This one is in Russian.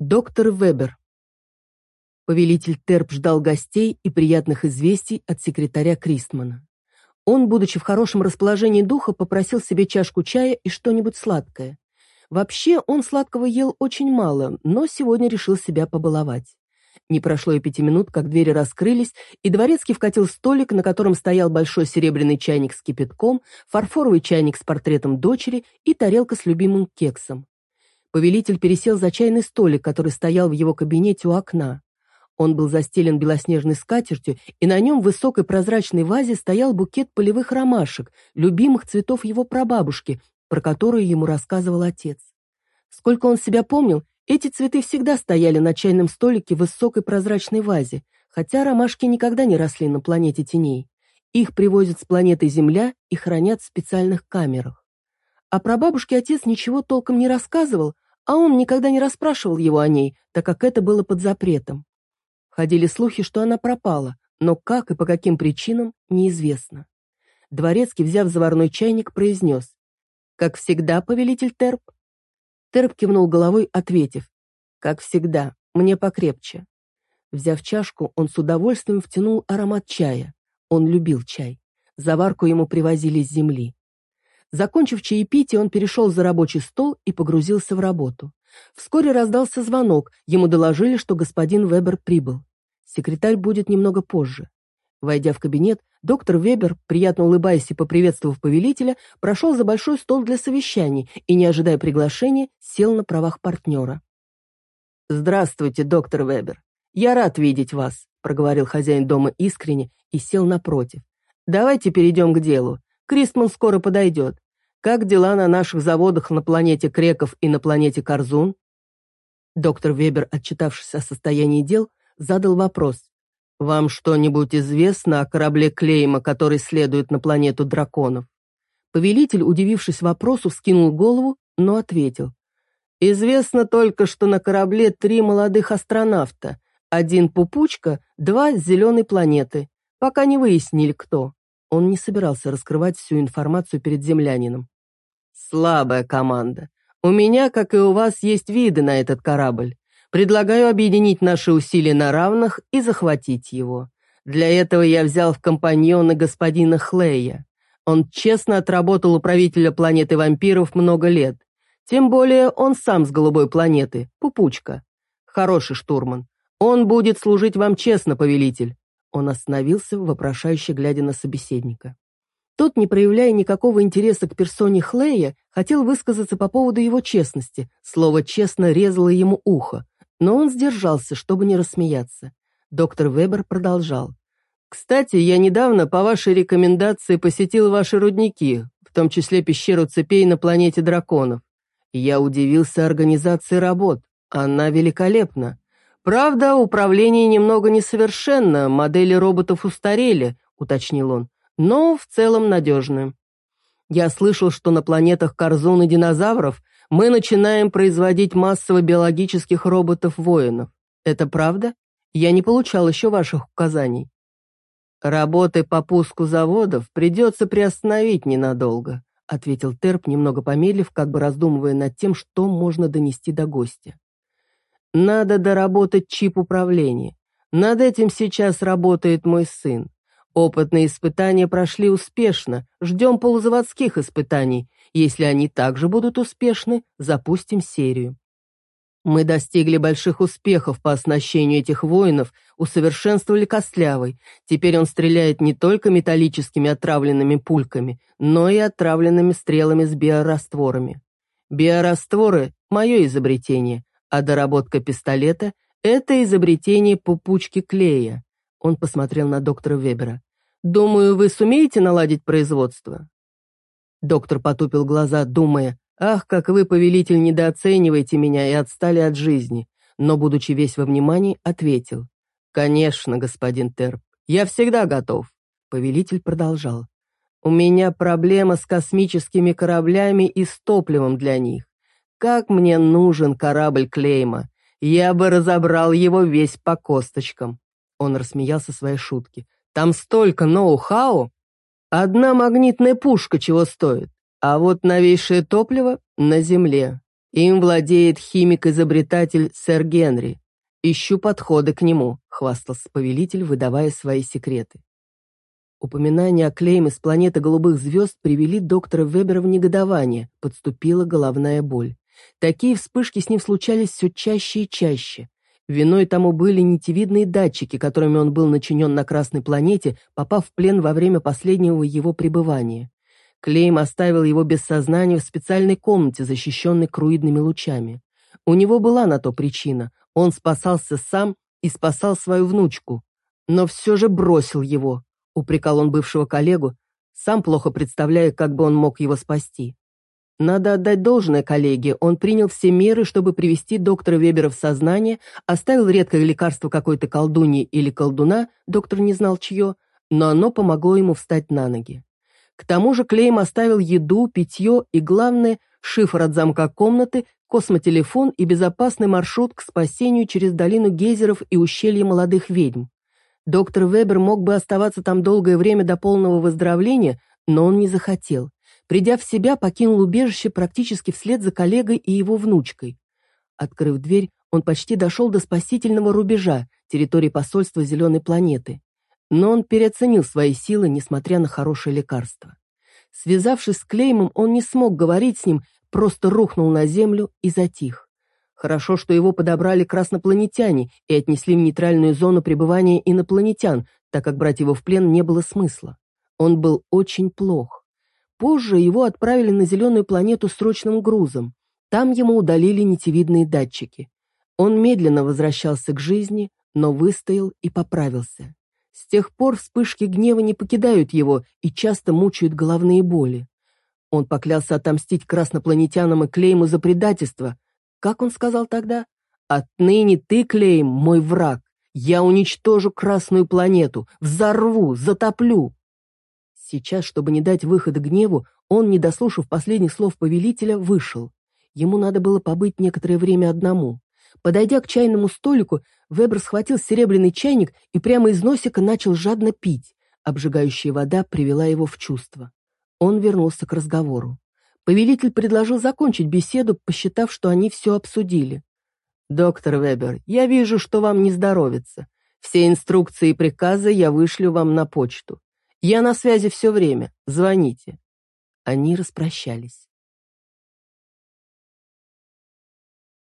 Доктор Вебер. Повелитель Терп ждал гостей и приятных известий от секретаря Кристмана. Он, будучи в хорошем расположении духа, попросил себе чашку чая и что-нибудь сладкое. Вообще, он сладкого ел очень мало, но сегодня решил себя побаловать. Не прошло и пяти минут, как двери раскрылись, и дворецкий вкатил столик, на котором стоял большой серебряный чайник с кипятком, фарфоровый чайник с портретом дочери и тарелка с любимым кексом. Повелитель пересел за чайный столик, который стоял в его кабинете у окна. Он был застелен белоснежной скатертью, и на нем в высокой прозрачной вазе стоял букет полевых ромашек, любимых цветов его прабабушки, про которые ему рассказывал отец. Сколько он себя помнил, эти цветы всегда стояли на чайном столике в высокой прозрачной вазе, хотя ромашки никогда не росли на планете теней. Их привозят с планеты Земля и хранят в специальных камерах. А про бабушке отец ничего толком не рассказывал, а он никогда не расспрашивал его о ней, так как это было под запретом. Ходили слухи, что она пропала, но как и по каким причинам, неизвестно. Дворецкий, взяв заварной чайник, произнес. «Как всегда, повелитель Терп?» Терп кивнул головой, ответив. «Как всегда, мне покрепче». Взяв чашку, он с удовольствием втянул аромат чая. Он любил чай. Заварку ему привозили с земли. Закончив чаепитие, он перешел за рабочий стол и погрузился в работу. Вскоре раздался звонок, ему доложили, что господин Вебер прибыл. Секретарь будет немного позже. Войдя в кабинет, доктор Вебер, приятно улыбаясь и поприветствовав повелителя, прошел за большой стол для совещаний и, не ожидая приглашения, сел на правах партнера. «Здравствуйте, доктор Вебер. Я рад видеть вас», — проговорил хозяин дома искренне и сел напротив. «Давайте перейдем к делу. Кристман скоро подойдет. Как дела на наших заводах на планете Креков и на планете Корзун?» Доктор Вебер, отчитавшись о состоянии дел, задал вопрос. «Вам что-нибудь известно о корабле Клейма, который следует на планету драконов?» Повелитель, удивившись вопросу, вскинул голову, но ответил. «Известно только, что на корабле три молодых астронавта. Один пупучка, два с зеленой планеты. Пока не выяснили, кто. Он не собирался раскрывать всю информацию перед землянином. «Слабая команда. У меня, как и у вас, есть виды на этот корабль. Предлагаю объединить наши усилия на равных и захватить его. Для этого я взял в компаньоны господина Хлея. Он честно отработал у правителя планеты вампиров много лет. Тем более он сам с голубой планеты, Пупучка. Хороший штурман. Он будет служить вам честно, повелитель. Он остановился, вопрошающе глядя на собеседника. Тот, не проявляя никакого интереса к персоне Хлея, хотел высказаться по поводу его честности. Слово «честно» резало ему ухо, но он сдержался, чтобы не рассмеяться. Доктор Вебер продолжал. «Кстати, я недавно по вашей рекомендации посетил ваши рудники, в том числе пещеру цепей на планете драконов. Я удивился организации работ. Она великолепна. «Правда, управление немного несовершенно, модели роботов устарели», — уточнил он, «но в целом надежны. Я слышал, что на планетах Корзун и динозавров мы начинаем производить массово биологических роботов-воинов. Это правда? Я не получал еще ваших указаний». «Работы по пуску заводов придется приостановить ненадолго», ответил Терп, немного помедлив, как бы раздумывая над тем, что можно донести до гостя. Надо доработать чип управления. Над этим сейчас работает мой сын. Опытные испытания прошли успешно. Ждем полузаводских испытаний. Если они также будут успешны, запустим серию. Мы достигли больших успехов по оснащению этих воинов, усовершенствовали Костлявый. Теперь он стреляет не только металлическими отравленными пульками, но и отравленными стрелами с биорастворами. Биорастворы – мое изобретение, а доработка пистолета — это изобретение пупучки клея. Он посмотрел на доктора Вебера. «Думаю, вы сумеете наладить производство?» Доктор потупил глаза, думая, «Ах, как вы, повелитель, недооцениваете меня и отстали от жизни», но, будучи весь во внимании, ответил, «Конечно, господин Терп, я всегда готов». Повелитель продолжал, «У меня проблема с космическими кораблями и с топливом для них. Как мне нужен корабль Клейма! Я бы разобрал его весь по косточкам. Он рассмеялся своей шутке. Там столько ноу-хау. Одна магнитная пушка чего стоит, а вот новейшее топливо на земле. Им владеет химик-изобретатель сэр Генри. Ищу подходы к нему», — хвастался повелитель, выдавая свои секреты. Упоминания о клейме с планеты голубых звезд привели доктора Вебера в негодование, подступила головная боль. Такие вспышки с ним случались все чаще и чаще. Виной тому были нитевидные датчики, которыми он был начинен на Красной планете, попав в плен во время последнего его пребывания. Клейм оставил его без сознания в специальной комнате, защищенной круидными лучами. У него была на то причина. Он спасался сам и спасал свою внучку. Но все же бросил его, упрекал он бывшего коллегу, сам плохо представляя, как бы он мог его спасти. Надо отдать должное коллеге, он принял все меры, чтобы привести доктора Вебера в сознание, оставил редкое лекарство какой-то колдуньи или колдуна, доктор не знал чье, но оно помогло ему встать на ноги. К тому же Клейм оставил еду, питье и, главное, шифр от замка комнаты, космотелефон и безопасный маршрут к спасению через долину гейзеров и ущелье молодых ведьм. Доктор Вебер мог бы оставаться там долгое время до полного выздоровления, но он не захотел. Придя в себя, покинул убежище практически вслед за коллегой и его внучкой. Открыв дверь, он почти дошел до спасительного рубежа, территории посольства Зеленой планеты. Но он переоценил свои силы, несмотря на хорошее лекарство. Связавшись с Клеймом, он не смог говорить с ним, просто рухнул на землю и затих. Хорошо, что его подобрали краснопланетяне и отнесли в нейтральную зону пребывания инопланетян, так как брать его в плен не было смысла. Он был очень плох. Позже его отправили на зеленую планету срочным грузом. Там ему удалили нитевидные датчики. Он медленно возвращался к жизни, но выстоял и поправился. С тех пор вспышки гнева не покидают его и часто мучают головные боли. Он поклялся отомстить краснопланетянам и Клейму за предательство, как он сказал тогда? «Отныне ты, Клейм, мой враг. Я уничтожу Красную планету, взорву, затоплю». Сейчас, чтобы не дать выхода гневу, он, не дослушав последних слов повелителя, вышел. Ему надо было побыть некоторое время одному. Подойдя к чайному столику, Вебер схватил серебряный чайник и прямо из носика начал жадно пить. Обжигающая вода привела его в чувство. Он вернулся к разговору. Повелитель предложил закончить беседу, посчитав, что они все обсудили. «Доктор Вебер, я вижу, что вам не здоровится. Все инструкции и приказы я вышлю вам на почту. Я на связи все время. Звоните». Они распрощались.